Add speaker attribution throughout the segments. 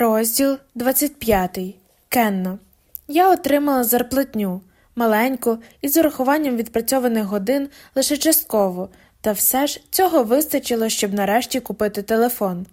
Speaker 1: Розділ 25. Кенна. Я отримала зарплатню маленьку із урахуванням відпрацьованих годин лише частково, та все ж цього вистачило, щоб нарешті купити телефон.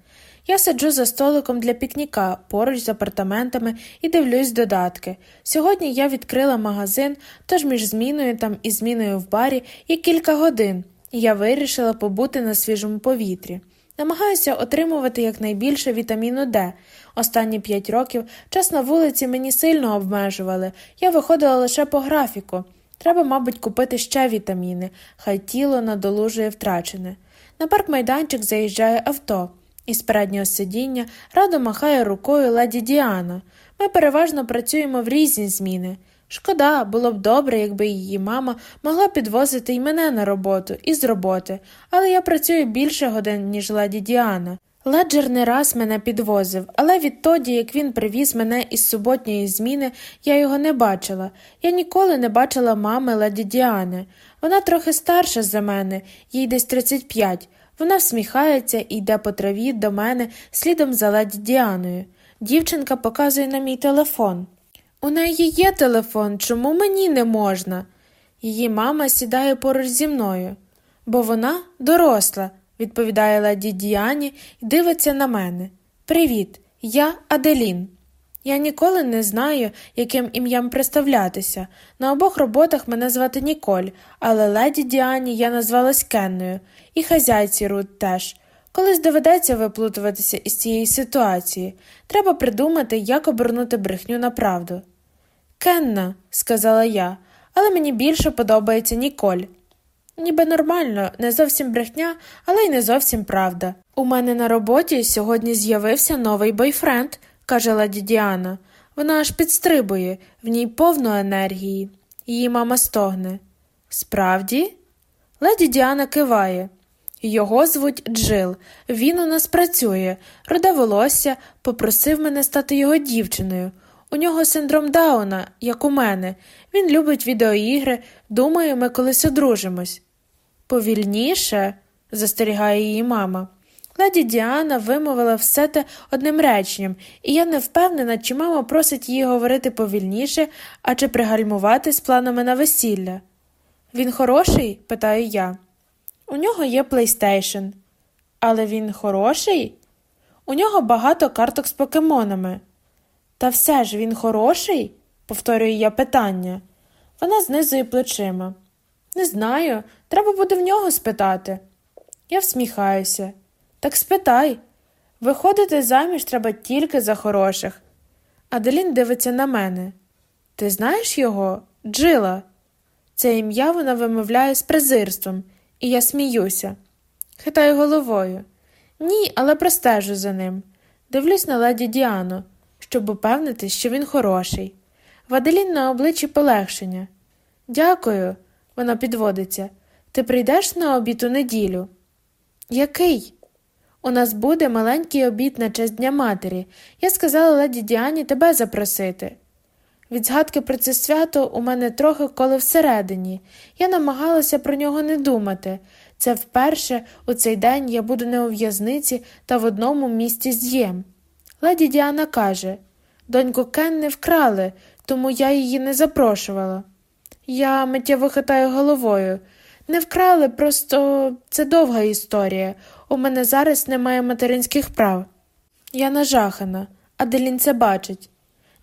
Speaker 1: Я сиджу за столиком для пікніка поруч з апартаментами і дивлюсь додатки. Сьогодні я відкрила магазин, тож між зміною там і зміною в барі є кілька годин, і я вирішила побути на свіжому повітрі. Намагаюся отримувати якнайбільше вітаміну Д. Останні п'ять років час на вулиці мені сильно обмежували, я виходила лише по графіку. Треба, мабуть, купити ще вітаміни, хай тіло надолужує втрачене. На парк-майданчик заїжджає авто, із переднього сидіння радо махає рукою леді Діана. Ми переважно працюємо в різні зміни. Шкода, було б добре, якби її мама могла підвозити й мене на роботу і з роботи, але я працюю більше годин, ніж леді Діана. Леджер не раз мене підвозив, але відтоді, як він привіз мене із суботньої зміни, я його не бачила. Я ніколи не бачила мами леді Діани. Вона трохи старша за мене, їй десь 35. Вона всміхається і йде по траві до мене слідом за леді Діаною. Дівчинка показує на мій телефон. У неї є телефон, чому мені не можна? Її мама сідає поруч зі мною, бо вона доросла, відповідає леді Діані і дивиться на мене. Привіт, я Аделін. Я ніколи не знаю, яким ім'ям представлятися. На обох роботах мене звати Ніколь, але леді Діані я назвалась Кенною, і хазяйці Рут теж. Колись доведеться виплутуватися із цієї ситуації. Треба придумати, як обернути брехню на правду. Кенна, сказала я, але мені більше подобається Ніколь. Ніби нормально, не зовсім брехня, але й не зовсім правда. У мене на роботі сьогодні з'явився новий бойфренд, каже леді Діана. Вона аж підстрибує, в ній повно енергії. Її мама стогне. Справді? Леді Діана киває. Його звуть Джил. Він у нас працює, роде волосся, попросив мене стати його дівчиною. У нього синдром Дауна, як у мене. Він любить відеоігри, думаю, ми колись одружимось. Повільніше, застерігає її мама. Леді Діана вимовила все те одним реченням, і я не впевнена, чи мама просить її говорити повільніше, а чи пригальмувати з планами на весілля. Він хороший? питаю я. У нього є PlayStation. Але він хороший? У нього багато карток з покемонами. Та все ж він хороший? повторюю я питання. Вона знизує плечима. Не знаю, треба буде в нього спитати. Я всміхаюся. Так спитай. Виходити заміж треба тільки за хороших. Аделін дивиться на мене. Ти знаєш його? Джила. Це ім'я вона вимовляє з презирством, і я сміюся. Хитаю головою. Ні, але простежу за ним. Дивлюсь на леді Діану щоб упевнитись, що він хороший. Ваделін на обличчі полегшення. Дякую, вона підводиться. Ти прийдеш на обід у неділю? Який? У нас буде маленький обід на честь Дня матері. Я сказала леді Діані тебе запросити. Від згадки про це свято у мене трохи коло всередині. Я намагалася про нього не думати. Це вперше у цей день я буду не у в'язниці та в одному місті з Єм. Леді Діана каже доньку Кен не вкрали, тому я її не запрошувала. Я миттєво хитаю головою. Не вкрали, просто це довга історія. У мене зараз немає материнських прав. Я нажахана, Аделін це бачить.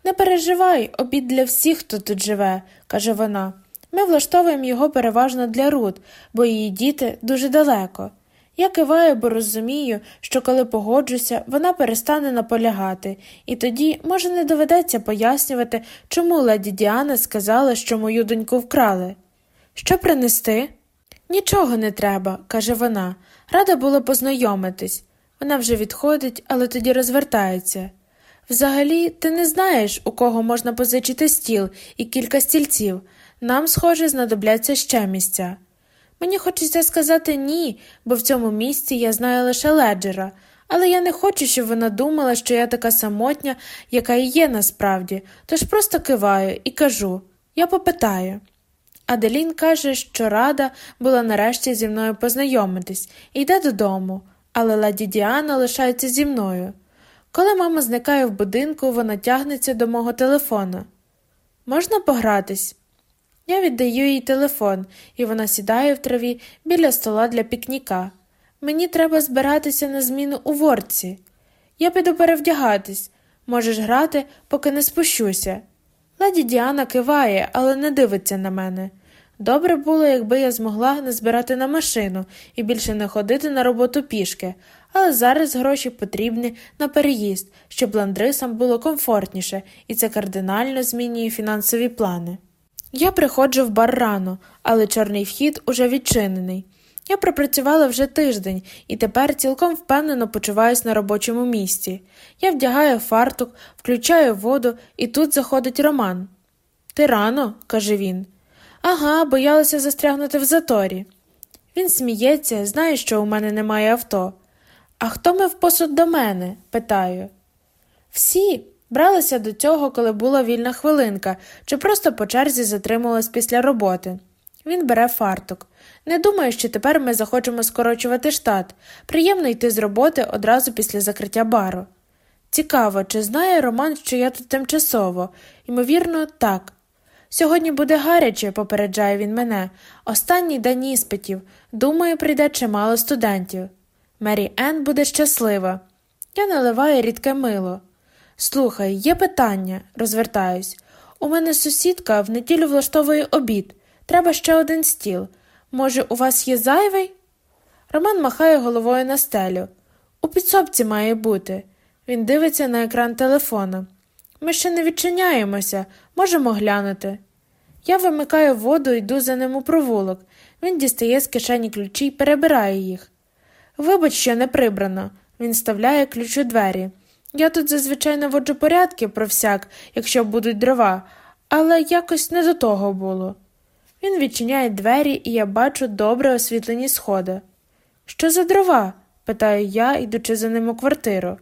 Speaker 1: Не переживай, обід для всіх, хто тут живе, каже вона. Ми влаштовуємо його переважно для Рут, бо її діти дуже далеко. Я киваю, бо розумію, що коли погоджуся, вона перестане наполягати, і тоді, може, не доведеться пояснювати, чому леді Діана сказала, що мою доньку вкрали. Що принести? Нічого не треба, каже вона. Рада була познайомитись. Вона вже відходить, але тоді розвертається. Взагалі, ти не знаєш, у кого можна позичити стіл і кілька стільців. Нам, схоже, знадобляться ще місця. Мені хочеться сказати ні, бо в цьому місці я знаю лише леджера, але я не хочу, щоб вона думала, що я така самотня, яка і є насправді, тож просто киваю і кажу я попитаю. Аделін каже, що рада була нарешті зі мною познайомитись і йде додому, але леді Діана лишається зі мною. Коли мама зникає в будинку, вона тягнеться до мого телефона. Можна погратись? Я віддаю їй телефон, і вона сідає в траві біля стола для пікніка. Мені треба збиратися на зміну у ворці. Я піду перевдягатись. Можеш грати, поки не спущуся. Леді Діана киває, але не дивиться на мене. Добре було, якби я змогла не збирати на машину і більше не ходити на роботу пішки, але зараз гроші потрібні на переїзд, щоб ландрисам було комфортніше, і це кардинально змінює фінансові плани. Я приходжу в бар рано, але чорний вхід уже відчинений. Я пропрацювала вже тиждень і тепер цілком впевнено почуваюся на робочому місці. Я вдягаю фартук, включаю воду, і тут заходить Роман. Ти рано, каже він. Ага, боялася застрягнути в заторі. Він сміється, знає, що у мене немає авто. А хто мив посуд до мене? питаю. Всі бралися до цього, коли була вільна хвилинка, чи просто по черзі затрималась після роботи. Він бере фартук. Не думаю, що тепер ми захочемо скорочувати штат. Приємно йти з роботи одразу після закриття бару. Цікаво, чи знає Роман, що я тут тимчасово? Ймовірно, так. Сьогодні буде гаряче, попереджає він мене. Останній день іспитів. Думаю, прийде чимало студентів. Мері Енн буде щаслива. Я наливаю рідке мило. Слухай, є питання, розвертаюсь. У мене сусідка в неділю влаштовує обід. Треба ще один стіл. Може, у вас є зайвий? Роман махає головою на стелю. У підсобці має бути. Він дивиться на екран телефона. Ми ще не відчиняємося, можемо глянути. Я вимикаю воду і йду за ним у провулок. Він дістає з кишені ключі і перебирає їх. Вибач, що не прибрано. Він вставляє ключ у двері. Я тут зазвичай наводжу порядки про всяк, якщо будуть дрова, але якось не до того було. Він відчиняє двері, і я бачу добре освітлені сходи. Що за дрова? питаю я, йдучи за ним у квартиру.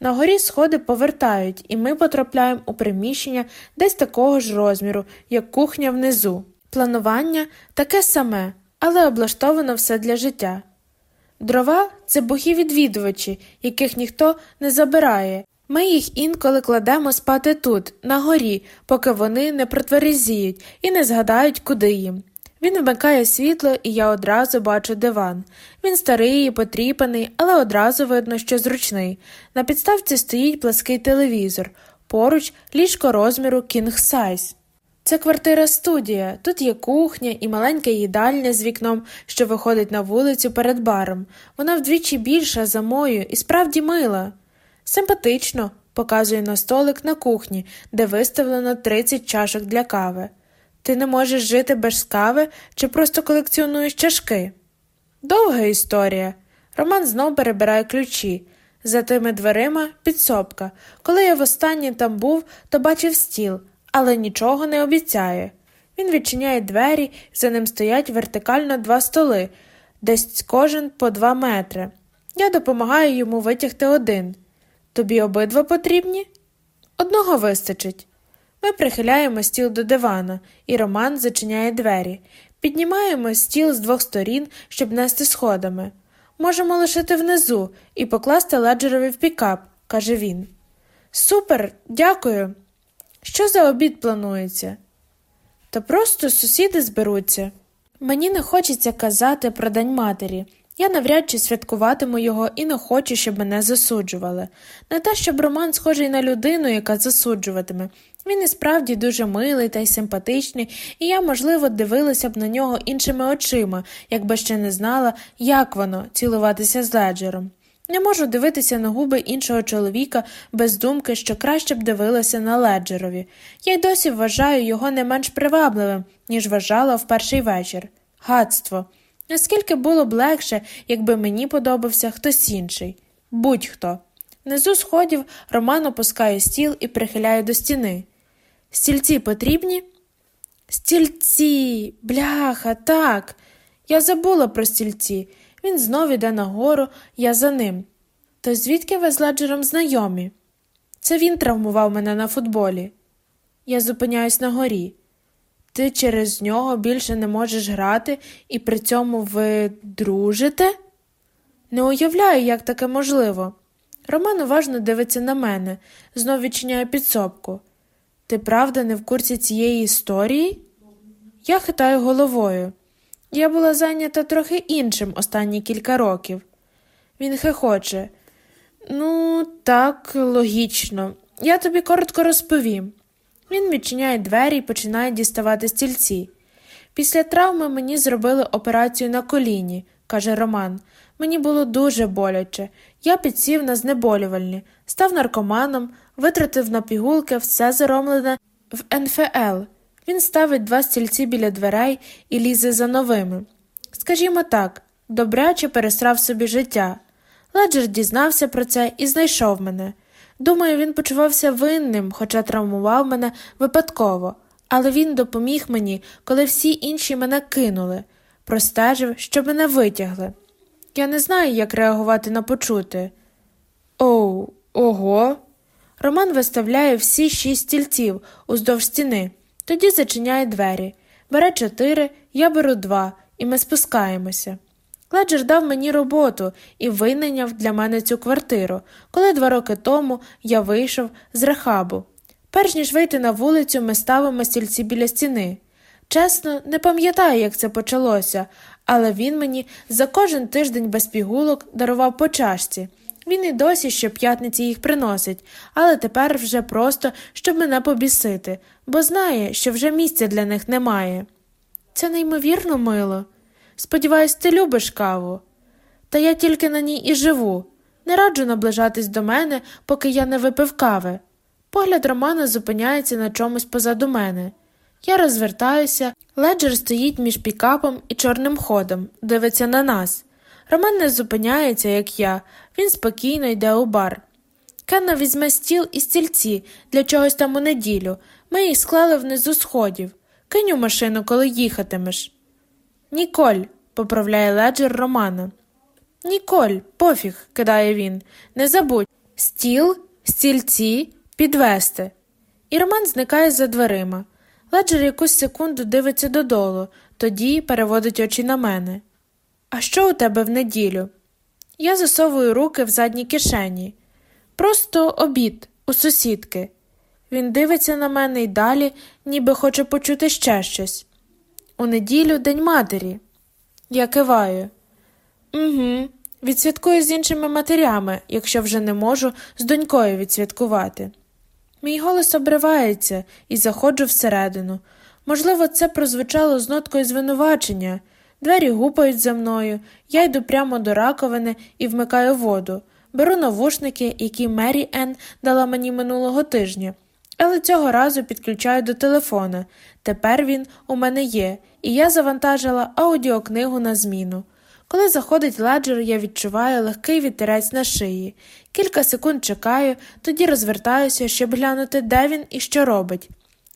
Speaker 1: На горі сходи повертають, і ми потрапляємо у приміщення десь такого ж розміру, як кухня внизу. Планування таке саме, але облаштовано все для життя. Дрова це бухі відвідувачі, яких ніхто не забирає. Ми їх інколи кладемо спати тут, на горі, поки вони не протверезіють і не згадають, куди їм. Він вмикає світло, і я одразу бачу диван. Він старий і потріпаний, але одразу видно, що зручний. На підставці стоїть плаский телевізор, поруч ліжко розміру Size. Це квартира студія, тут є кухня і маленька їдальня з вікном, що виходить на вулицю перед баром. Вона вдвічі більша за мою і справді мила. Симпатично, показує на столик на кухні, де виставлено 30 чашок для кави. Ти не можеш жити без кави чи просто колекціонуєш чашки? Довга історія. Роман знов перебирає ключі. За тими дверима підсобка. Коли я востаннє там був, то бачив стіл, але нічого не обіцяє. Він відчиняє двері, за ним стоять вертикально два столи, десь кожен по два метри. Я допомагаю йому витягти один. Тобі обидва потрібні? Одного вистачить. Ми прихиляємо стіл до дивана, і Роман зачиняє двері. Піднімаємо стіл з двох сторін, щоб нести сходами. Можемо лишити внизу і покласти леджерові в пікап, каже він. Супер, дякую. Що за обід планується? Та просто сусіди зберуться. Мені не хочеться казати про День матері. Я навряд чи святкуватиму його і не хочу, щоб мене засуджували. Не те, щоб Роман схожий на людину, яка засуджуватиме. Він і справді дуже милий та й симпатичний, і я, можливо, дивилася б на нього іншими очима, якби ще не знала, як воно цілуватися з леджером. Не можу дивитися на губи іншого чоловіка без думки, що краще б дивилася на леджерові. Я й досі вважаю його не менш привабливим, ніж вважала в перший вечір. Гадство. Наскільки було б легше, якби мені подобався хтось інший, будь-хто. Внизу сходів Роман опускає стіл і прихиляє до стіни. Стільці потрібні? Стільці, бляха, так. Я забула про стільці. Він знов іде нагору, я за ним. То звідки ви з ладжером знайомі? Це він травмував мене на футболі. Я зупиняюсь на горі. Ти через нього більше не можеш грати, і при цьому ви дружите? Не уявляю, як таке можливо. Роман уважно дивиться на мене, знов відчиняє підсобку. Ти правда не в курсі цієї історії? Я хитаю головою. Я була зайнята трохи іншим останні кілька років. Він хихоче. Ну, так, логічно. Я тобі коротко розповім. Він відчиняє двері і починає діставати стільці. Після травми мені зробили операцію на коліні, каже Роман. Мені було дуже боляче. Я підсів на знеболювальні, став наркоманом, витратив на пігулки все заромлене в НФЛ. Він ставить два стільці біля дверей і лізе за новими. Скажімо так, добряче пересрав собі життя. Леджер дізнався про це і знайшов мене. Думаю, він почувався винним, хоча травмував мене випадково, але він допоміг мені, коли всі інші мене кинули, простежив, щоб мене витягли. Я не знаю, як реагувати на почути. Оу, ого. Роман виставляє всі шість стільців уздовж стіни, тоді зачиняє двері. Бере чотири, я беру два, і ми спускаємося. Леджер дав мені роботу і винайняв для мене цю квартиру, коли два роки тому я вийшов з рехабу. Перш ніж вийти на вулицю, ми ставимо стільці біля стіни. Чесно, не пам'ятаю, як це почалося, але він мені за кожен тиждень без пігулок дарував по чашці. Він і досі щоп'ятниці їх приносить, але тепер вже просто, щоб мене побісити, бо знає, що вже місця для них немає. Це неймовірно мило. Сподіваюсь, ти любиш каву. Та я тільки на ній і живу. Не раджу наближатись до мене, поки я не випив кави. Погляд Романа зупиняється на чомусь позаду мене. Я розвертаюся, леджер стоїть між пікапом і чорним ходом, дивиться на нас. Роман не зупиняється, як я, він спокійно йде у бар. Кенна візьме стіл і стільці для чогось там у неділю. Ми їх склали внизу сходів. Кинь у машину, коли їхатимеш. Ніколь, поправляє леджер Романа. Ніколь, пофіг, кидає він. Не забудь стіл, стільці, підвести. І Роман зникає за дверима. Леджер якусь секунду дивиться додолу, тоді переводить очі на мене. А що у тебе в неділю? Я засовую руки в задні кишені. Просто обід у сусідки. Він дивиться на мене й далі, ніби хоче почути ще щось. У неділю День матері. Я киваю. Угу. Відсвяткую з іншими матерями, якщо вже не можу з донькою відсвяткувати. Мій голос обривається і заходжу всередину. Можливо, це прозвучало з ноткою звинувачення. Двері гупають за мною, я йду прямо до раковини і вмикаю воду. Беру навушники, які Мері Енн дала мені минулого тижня, але цього разу підключаю до телефона. Тепер він у мене є, і я завантажила аудіокнигу на зміну. Коли заходить ладжер, я відчуваю легкий вітерець на шиї. Кілька секунд чекаю, тоді розвертаюся, щоб глянути, де він і що робить.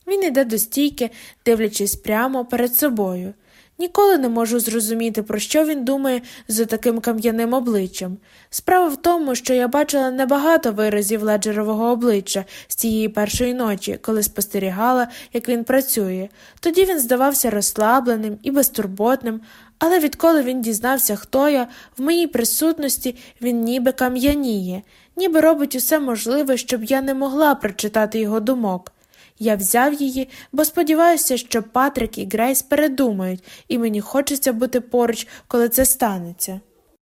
Speaker 1: Він іде до стійки, дивлячись прямо перед собою. Ніколи не можу зрозуміти, про що він думає з таким кам'яним обличчям. Справа в тому, що я бачила небагато виразів леджерового обличчя з тієї першої ночі, коли спостерігала, як він працює. Тоді він здавався розслабленим і безтурботним, але відколи він дізнався, хто я, в моїй присутності він ніби кам'яніє, ніби робить усе можливе, щоб я не могла прочитати його думок. Я взяв її, бо сподіваюся, що Патрик і Грейс передумають, і мені хочеться бути поруч, коли це станеться.